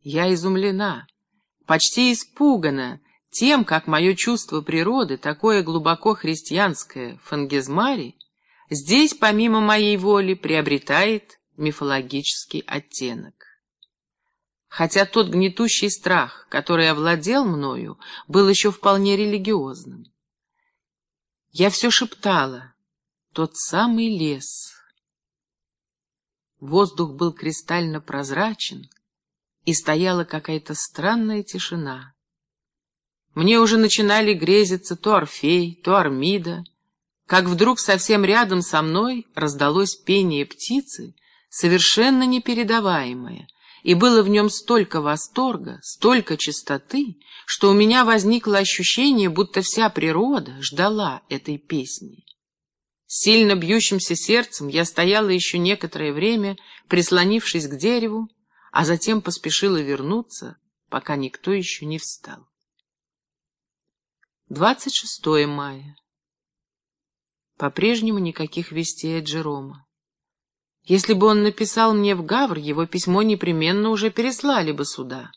Я изумлена, почти испугана тем, как мое чувство природы, такое глубоко христианское, фангизмари, здесь, помимо моей воли, приобретает мифологический оттенок. Хотя тот гнетущий страх, который овладел мною, был еще вполне религиозным. Я все шептала, тот самый лес. Воздух был кристально прозрачен, и стояла какая-то странная тишина. Мне уже начинали грезиться то Орфей, то Армида, как вдруг совсем рядом со мной раздалось пение птицы, совершенно непередаваемое, и было в нем столько восторга, столько чистоты, что у меня возникло ощущение, будто вся природа ждала этой песни. сильно бьющимся сердцем я стояла еще некоторое время, прислонившись к дереву, а затем поспешила вернуться, пока никто еще не встал. 26 мая. По-прежнему никаких вестей от Джерома. Если бы он написал мне в Гавр, его письмо непременно уже переслали бы сюда.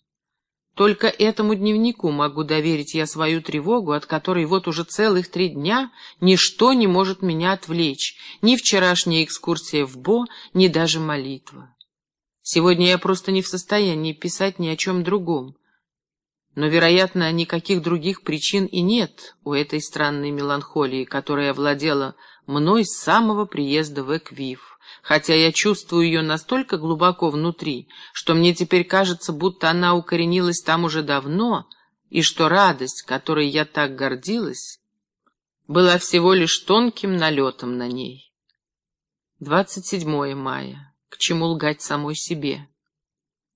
Только этому дневнику могу доверить я свою тревогу, от которой вот уже целых три дня ничто не может меня отвлечь, ни вчерашняя экскурсия в Бо, ни даже молитва. Сегодня я просто не в состоянии писать ни о чем другом. Но, вероятно, никаких других причин и нет у этой странной меланхолии, которая овладела мной с самого приезда в Эквив хотя я чувствую ее настолько глубоко внутри, что мне теперь кажется, будто она укоренилась там уже давно, и что радость, которой я так гордилась, была всего лишь тонким налетом на ней. 27 мая. К чему лгать самой себе?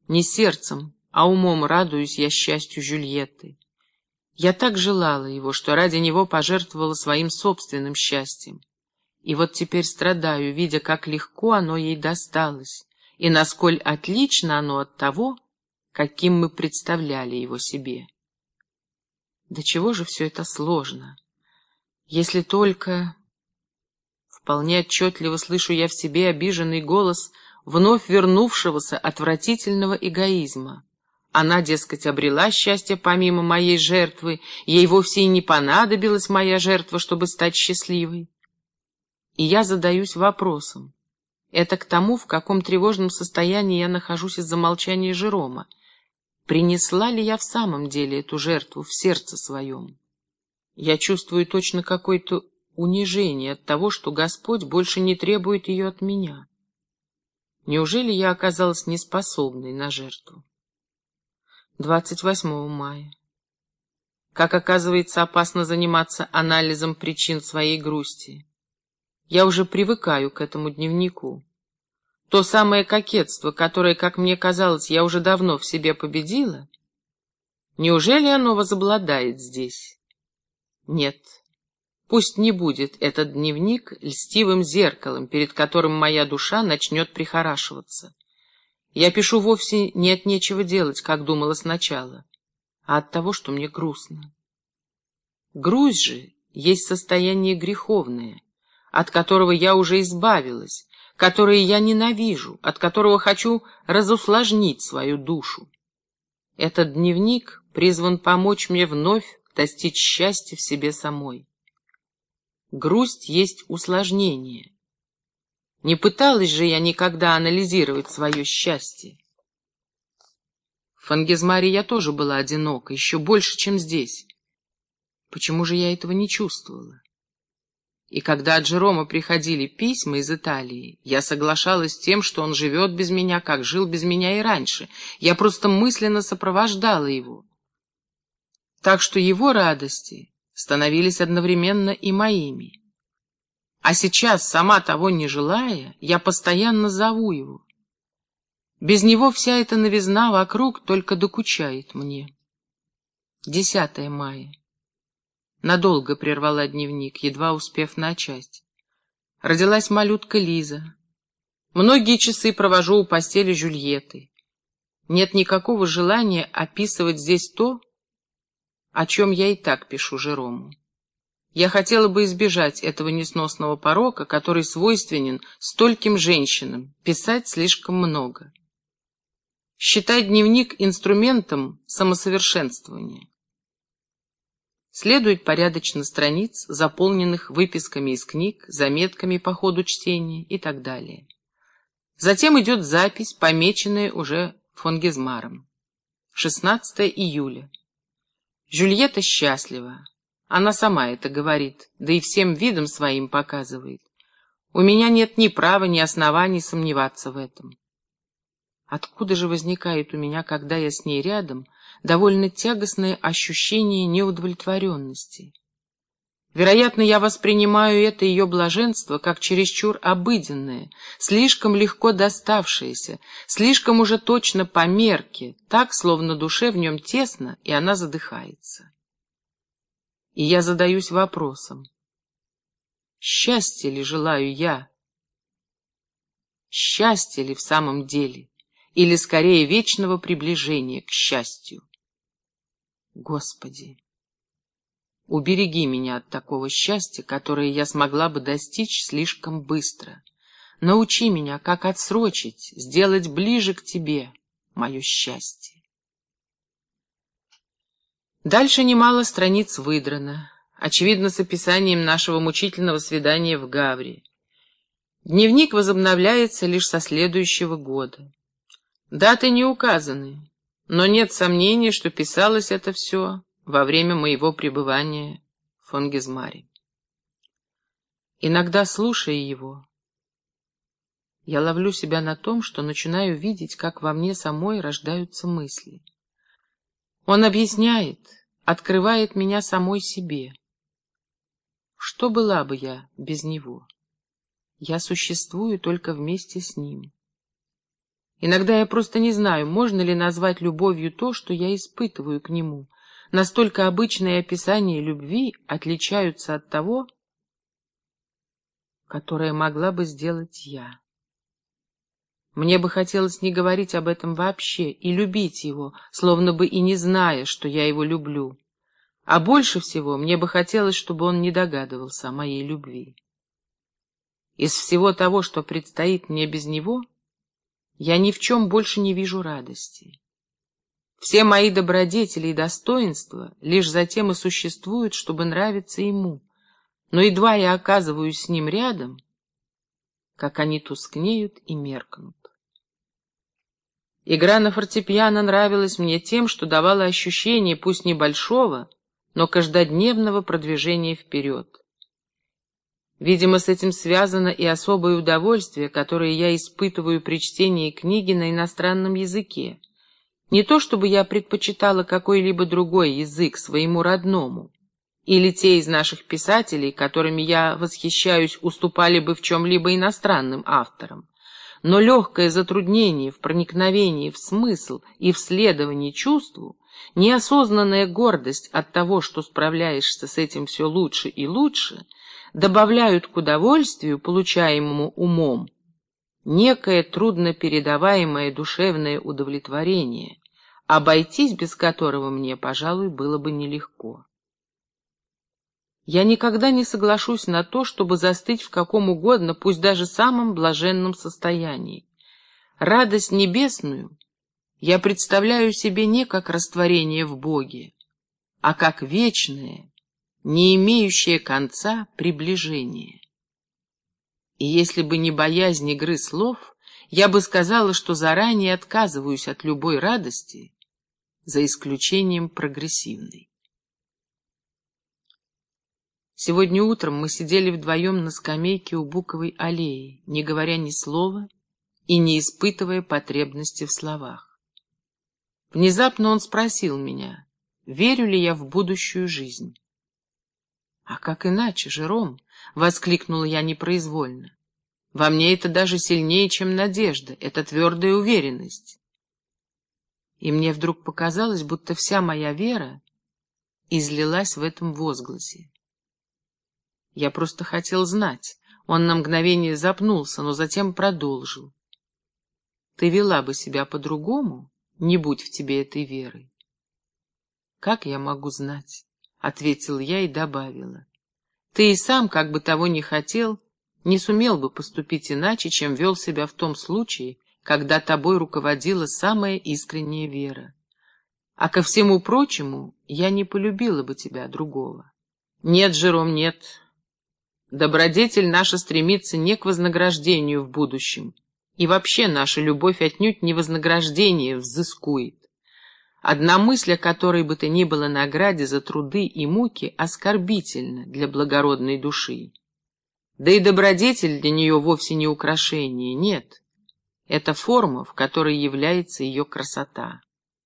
Не сердцем, а умом радуюсь я счастью Жюльетты. Я так желала его, что ради него пожертвовала своим собственным счастьем. И вот теперь страдаю, видя, как легко оно ей досталось, и насколько отлично оно от того, каким мы представляли его себе. Да чего же все это сложно? Если только... Вполне отчетливо слышу я в себе обиженный голос вновь вернувшегося отвратительного эгоизма. Она, дескать, обрела счастье помимо моей жертвы, ей вовсе и не понадобилась моя жертва, чтобы стать счастливой. И я задаюсь вопросом. Это к тому, в каком тревожном состоянии я нахожусь из-за молчания Жерома. Принесла ли я в самом деле эту жертву в сердце своем? Я чувствую точно какое-то унижение от того, что Господь больше не требует ее от меня. Неужели я оказалась неспособной на жертву? 28 мая. Как оказывается, опасно заниматься анализом причин своей грусти. Я уже привыкаю к этому дневнику. То самое кокетство, которое, как мне казалось, я уже давно в себе победила, неужели оно возобладает здесь? Нет. Пусть не будет этот дневник льстивым зеркалом, перед которым моя душа начнет прихорашиваться. Я пишу вовсе не от нечего делать, как думала сначала, а от того, что мне грустно. Грусть же есть состояние греховное, от которого я уже избавилась, которое я ненавижу, от которого хочу разусложнить свою душу. Этот дневник призван помочь мне вновь достичь счастья в себе самой. Грусть есть усложнение. Не пыталась же я никогда анализировать свое счастье. В Фангизмаре я тоже была одинока, еще больше, чем здесь. Почему же я этого не чувствовала? И когда от Джерома приходили письма из Италии, я соглашалась с тем, что он живет без меня, как жил без меня и раньше. Я просто мысленно сопровождала его. Так что его радости становились одновременно и моими. А сейчас, сама того не желая, я постоянно зову его. Без него вся эта новизна вокруг только докучает мне. 10 мая. Надолго прервала дневник, едва успев начать. Родилась малютка Лиза. Многие часы провожу у постели Жюльетты. Нет никакого желания описывать здесь то, о чем я и так пишу Жерому. Я хотела бы избежать этого несносного порока, который свойственен стольким женщинам, писать слишком много. считать дневник инструментом самосовершенствования. Следует порядочно страниц, заполненных выписками из книг, заметками по ходу чтения и так далее. Затем идет запись, помеченная уже фон Гизмаром. 16 июля. Жюльетта счастлива. Она сама это говорит, да и всем видом своим показывает. У меня нет ни права, ни оснований сомневаться в этом. Откуда же возникает у меня, когда я с ней рядом, довольно тягостное ощущение неудовлетворенности? Вероятно, я воспринимаю это ее блаженство как чересчур обыденное, слишком легко доставшееся, слишком уже точно по мерке, так, словно душе в нем тесно, и она задыхается. И я задаюсь вопросом, счастье ли желаю я? Счастье ли в самом деле? Или, скорее, вечного приближения к счастью? Господи! Убереги меня от такого счастья, которое я смогла бы достичь слишком быстро. Научи меня, как отсрочить, сделать ближе к Тебе мое счастье. Дальше немало страниц выдрано, очевидно, с описанием нашего мучительного свидания в Гаври. Дневник возобновляется лишь со следующего года. Даты не указаны, но нет сомнений, что писалось это все во время моего пребывания в Фонгизмаре. Иногда, слушая его, я ловлю себя на том, что начинаю видеть, как во мне самой рождаются мысли. Он объясняет, открывает меня самой себе. Что была бы я без него? Я существую только вместе с ним. Иногда я просто не знаю, можно ли назвать любовью то, что я испытываю к нему, Настолько обычные описания любви отличаются от того, которое могла бы сделать я. Мне бы хотелось не говорить об этом вообще и любить его, словно бы и не зная, что я его люблю. А больше всего мне бы хотелось, чтобы он не догадывался о моей любви. Из всего того, что предстоит мне без него, я ни в чем больше не вижу радости. Все мои добродетели и достоинства лишь затем и существуют, чтобы нравиться ему. Но едва я оказываюсь с ним рядом, как они тускнеют и меркнут. Игра на фортепиано нравилась мне тем, что давала ощущение, пусть небольшого, но каждодневного продвижения вперед. Видимо, с этим связано и особое удовольствие, которое я испытываю при чтении книги на иностранном языке. Не то чтобы я предпочитала какой-либо другой язык своему родному, или те из наших писателей, которыми я восхищаюсь, уступали бы в чем-либо иностранным авторам, но легкое затруднение в проникновении в смысл и в следовании чувству, неосознанная гордость от того, что справляешься с этим все лучше и лучше, добавляют к удовольствию, получаемому умом, некое труднопередаваемое душевное удовлетворение, обойтись без которого мне, пожалуй, было бы нелегко. Я никогда не соглашусь на то, чтобы застыть в каком угодно, пусть даже самом блаженном состоянии. Радость небесную я представляю себе не как растворение в Боге, а как вечное, не имеющее конца приближение. И если бы не боязнь игры слов, я бы сказала, что заранее отказываюсь от любой радости, за исключением прогрессивной. Сегодня утром мы сидели вдвоем на скамейке у Буковой аллеи, не говоря ни слова и не испытывая потребности в словах. Внезапно он спросил меня, верю ли я в будущую жизнь. «А как иначе, Жером?» — воскликнула я непроизвольно. «Во мне это даже сильнее, чем надежда, это твердая уверенность». И мне вдруг показалось, будто вся моя вера излилась в этом возгласе. Я просто хотел знать. Он на мгновение запнулся, но затем продолжил. Ты вела бы себя по-другому, не будь в тебе этой веры. Как я могу знать? ответил я и добавила. Ты и сам, как бы того ни хотел, не сумел бы поступить иначе, чем вел себя в том случае, когда тобой руководила самая искренняя вера. А ко всему прочему, я не полюбила бы тебя другого. Нет, Жером, нет. Добродетель наша стремится не к вознаграждению в будущем, и вообще наша любовь отнюдь не вознаграждение взыскует. Одна мысль, о которой бы то ни было награде за труды и муки, оскорбительна для благородной души. Да и добродетель для нее вовсе не украшение, нет. Это форма, в которой является ее красота.